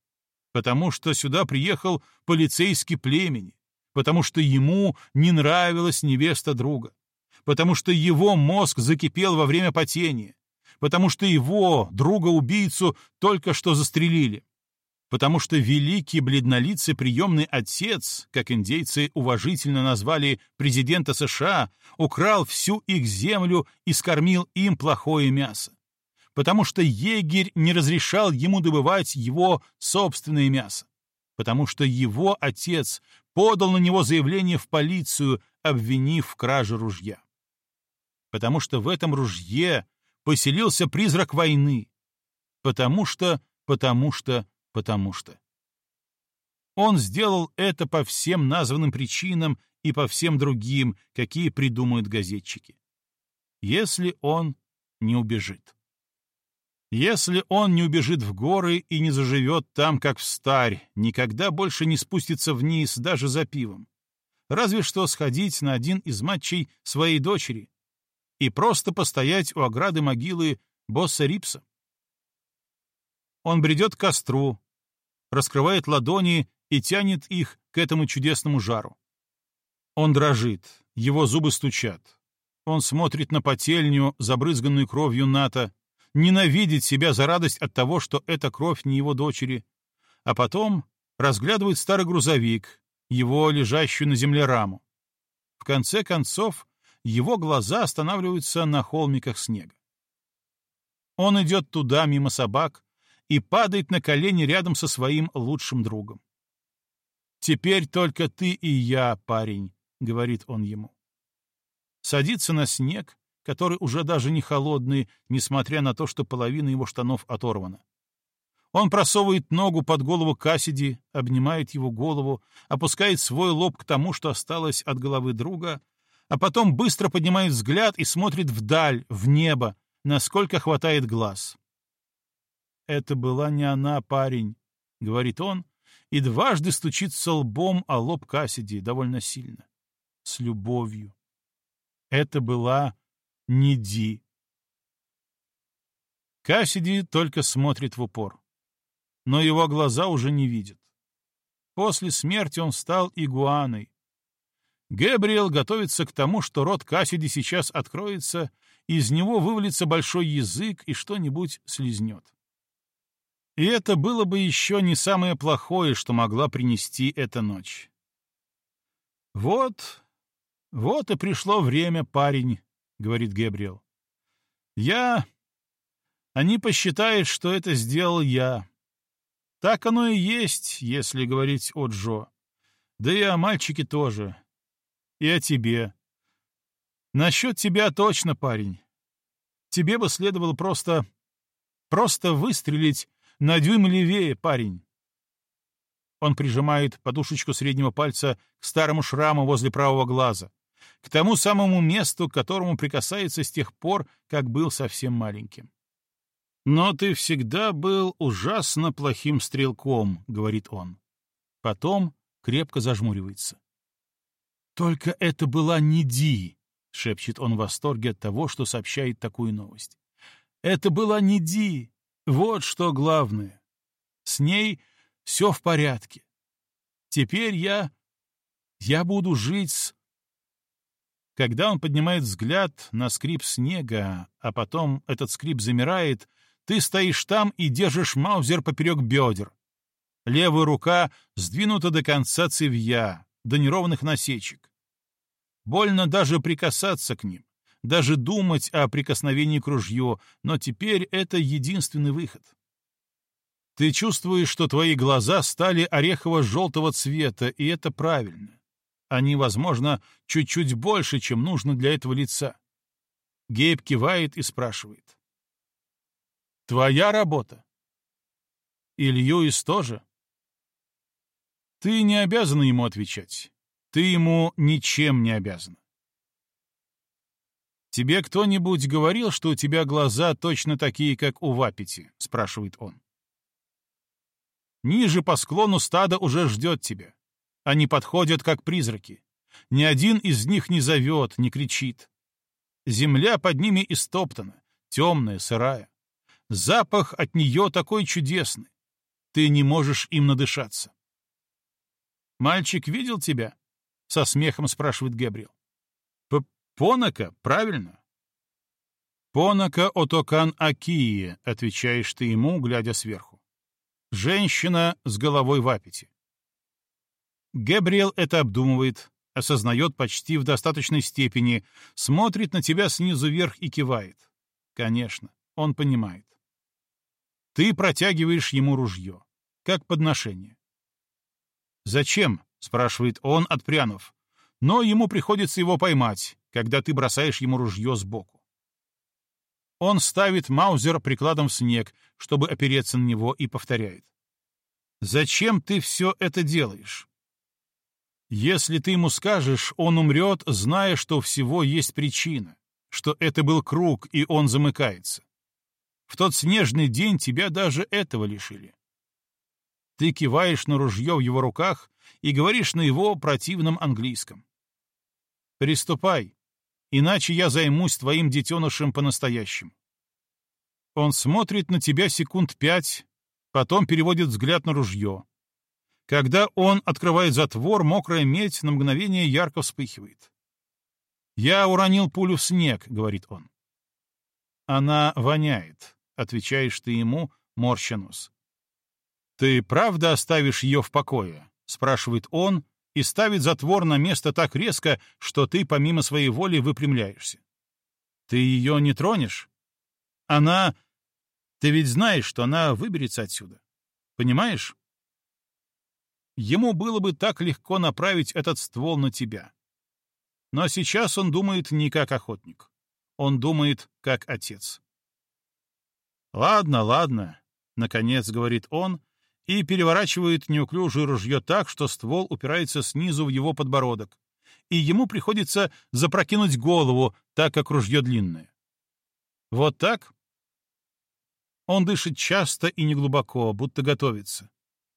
Потому что сюда приехал полицейский племени. Потому что ему не нравилась невеста друга. Потому что его мозг закипел во время потения. Потому что его, друга-убийцу, только что застрелили потому что великий бледнолицый приемный отец, как индейцы уважительно назвали президента США, украл всю их землю и скормил им плохое мясо потому что егерь не разрешал ему добывать его собственное мясо, потому что его отец подал на него заявление в полицию, обвинив в краже ружья. Потому что в этом ружье поселился призрак войны. Потому что, потому что, потому что. Он сделал это по всем названным причинам и по всем другим, какие придумают газетчики. Если он не убежит. Если он не убежит в горы и не заживет там, как в старь, никогда больше не спустится вниз даже за пивом. Разве что сходить на один из матчей своей дочери и просто постоять у ограды могилы босса Рипса. Он бредет к костру, раскрывает ладони и тянет их к этому чудесному жару. Он дрожит, его зубы стучат. Он смотрит на потельню, забрызганную кровью НАТО, ненавидит себя за радость от того, что эта кровь не его дочери, а потом разглядывает старый грузовик, его лежащую на земле раму. В конце концов, его глаза останавливаются на холмиках снега. Он идет туда, мимо собак, и падает на колени рядом со своим лучшим другом. «Теперь только ты и я, парень», — говорит он ему. Садится на снег, который уже даже не холодный, несмотря на то, что половина его штанов оторвана. Он просовывает ногу под голову Кассиди, обнимает его голову, опускает свой лоб к тому, что осталось от головы друга, а потом быстро поднимает взгляд и смотрит вдаль, в небо, насколько хватает глаз. «Это была не она, парень», — говорит он, и дважды стучится лбом о лоб Кассиди довольно сильно. С любовью. Это была не Ди. Кассиди только смотрит в упор. Но его глаза уже не видят. После смерти он стал игуаной. Гэбриэл готовится к тому, что рот Кассиди сейчас откроется, из него вывалится большой язык и что-нибудь слезнет. И это было бы еще не самое плохое, что могла принести эта ночь. «Вот, вот и пришло время, парень», — говорит Гэбриэл. «Я... Они посчитают, что это сделал я. Так оно и есть, если говорить о Джо. Да и о мальчике тоже. И о тебе. Насчет тебя точно, парень. Тебе бы следовало просто... просто выстрелить на дюйм левее, парень. Он прижимает подушечку среднего пальца к старому шраму возле правого глаза, к тому самому месту, к которому прикасается с тех пор, как был совсем маленьким. «Но ты всегда был ужасно плохим стрелком», — говорит он. Потом крепко зажмуривается. «Только это была не Ди», — шепчет он в восторге от того, что сообщает такую новость. «Это была не Ди. Вот что главное. С ней все в порядке. Теперь я... я буду жить с... Когда он поднимает взгляд на скрип снега, а потом этот скрип замирает, ты стоишь там и держишь маузер поперек бедер. Левая рука сдвинута до конца цевья, до неровных насечек. Больно даже прикасаться к ним даже думать о прикосновении к ружью, но теперь это единственный выход. Ты чувствуешь, что твои глаза стали орехово-желтого цвета, и это правильно. Они, возможно, чуть-чуть больше, чем нужно для этого лица. Гейб кивает и спрашивает. «Твоя работа?» «И Льюис тоже?» «Ты не обязана ему отвечать. Ты ему ничем не обязана. «Тебе кто-нибудь говорил, что у тебя глаза точно такие, как у Вапити?» — спрашивает он. Ниже по склону стада уже ждет тебя. Они подходят, как призраки. Ни один из них не зовет, не кричит. Земля под ними истоптана, темная, сырая. Запах от нее такой чудесный. Ты не можешь им надышаться. «Мальчик видел тебя?» — со смехом спрашивает Гэбриэл. Понака, правильно? Понака Отокан Акии, отвечаешь ты ему, глядя сверху. Женщина с головой в аппете. Габриэл это обдумывает, осознает почти в достаточной степени, смотрит на тебя снизу вверх и кивает. Конечно, он понимает. Ты протягиваешь ему ружье, как подношение. «Зачем?» — спрашивает он, отпрянув. Но ему приходится его поймать, когда ты бросаешь ему ружье сбоку. Он ставит маузер прикладом в снег, чтобы опереться на него, и повторяет. «Зачем ты все это делаешь?» Если ты ему скажешь, он умрет, зная, что всего есть причина, что это был круг, и он замыкается. В тот снежный день тебя даже этого лишили. Ты киваешь на ружье в его руках и говоришь на его противном английском. «Приступай, иначе я займусь твоим детенышем по-настоящему». Он смотрит на тебя секунд пять, потом переводит взгляд на ружье. Когда он открывает затвор, мокрая медь на мгновение ярко вспыхивает. «Я уронил пулю в снег», — говорит он. «Она воняет», — отвечаешь ты ему, морща. «Ты правда оставишь ее в покое?» — спрашивает он и ставит затвор на место так резко, что ты помимо своей воли выпрямляешься. «Ты ее не тронешь? Она... Ты ведь знаешь, что она выберется отсюда. Понимаешь?» Ему было бы так легко направить этот ствол на тебя. Но сейчас он думает не как охотник. Он думает как отец. «Ладно, ладно», — наконец говорит он, и переворачивает неуклюжее ружье так, что ствол упирается снизу в его подбородок, и ему приходится запрокинуть голову, так как ружье длинное. Вот так? Он дышит часто и неглубоко, будто готовится,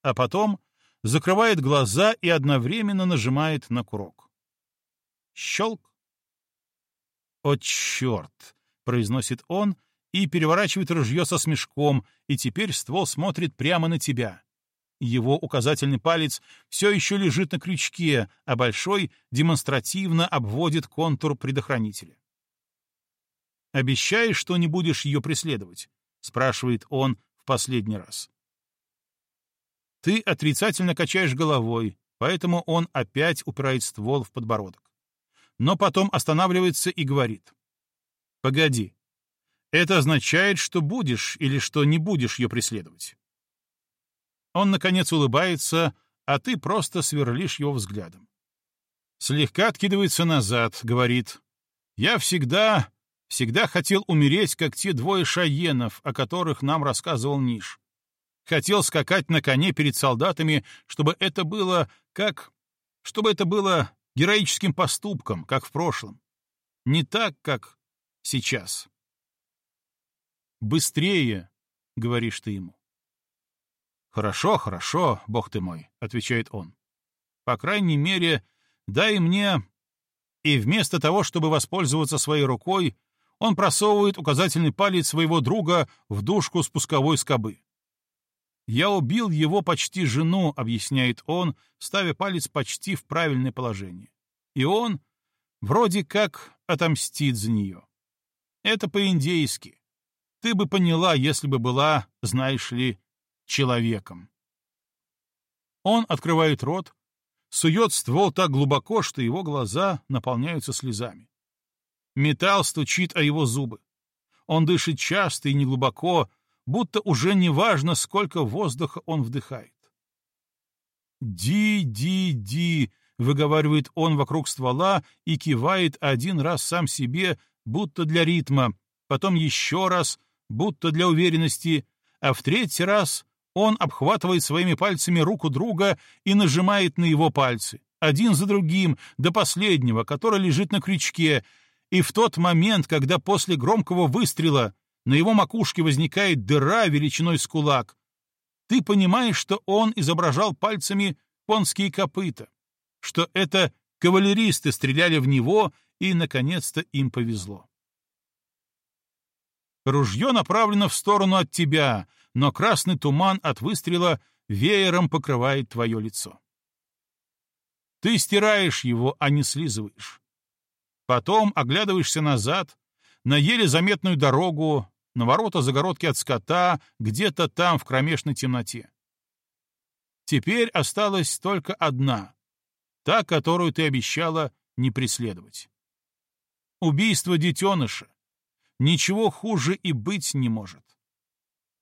а потом закрывает глаза и одновременно нажимает на курок. Щелк. «О, черт!» — произносит он и переворачивает ружье со смешком, и теперь ствол смотрит прямо на тебя. Его указательный палец все еще лежит на крючке, а большой демонстративно обводит контур предохранителя. «Обещаешь, что не будешь ее преследовать?» — спрашивает он в последний раз. Ты отрицательно качаешь головой, поэтому он опять упирает ствол в подбородок. Но потом останавливается и говорит. «Погоди, это означает, что будешь или что не будешь ее преследовать». Он, наконец, улыбается, а ты просто сверлишь его взглядом. Слегка откидывается назад, говорит. «Я всегда, всегда хотел умереть, как те двое шаенов, о которых нам рассказывал Ниш хотел скакать на коне перед солдатами, чтобы это было как... чтобы это было героическим поступком, как в прошлом. Не так, как сейчас. «Быстрее!» — говоришь ты ему. «Хорошо, хорошо, бог ты мой», — отвечает он. «По крайней мере, дай мне...» И вместо того, чтобы воспользоваться своей рукой, он просовывает указательный палец своего друга в дужку спусковой скобы. «Я убил его почти жену», — объясняет он, ставя палец почти в правильное положение. И он вроде как отомстит за нее. Это по-индейски. Ты бы поняла, если бы была, знаешь ли, человеком. Он открывает рот, сует ствол так глубоко, что его глаза наполняются слезами. Металл стучит о его зубы. Он дышит часто и неглубоко, будто уже не важно, сколько воздуха он вдыхает. «Ди-ди-ди», — выговаривает он вокруг ствола и кивает один раз сам себе, будто для ритма, потом еще раз, будто для уверенности, а в третий раз он обхватывает своими пальцами руку друга и нажимает на его пальцы, один за другим, до последнего, который лежит на крючке, и в тот момент, когда после громкого выстрела на его макушке возникает дыра величиной с кулак. Ты понимаешь, что он изображал пальцами конские копыта, что это кавалеристы стреляли в него, и, наконец-то, им повезло. Ружье направлено в сторону от тебя, но красный туман от выстрела веером покрывает твое лицо. Ты стираешь его, а не слизываешь. Потом оглядываешься назад, на еле заметную дорогу, на ворота загородки от скота, где-то там в кромешной темноте. Теперь осталась только одна, та, которую ты обещала не преследовать. Убийство детеныша. Ничего хуже и быть не может.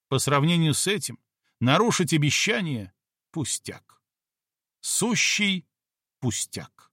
По сравнению с этим, нарушить обещание — пустяк. Сущий пустяк.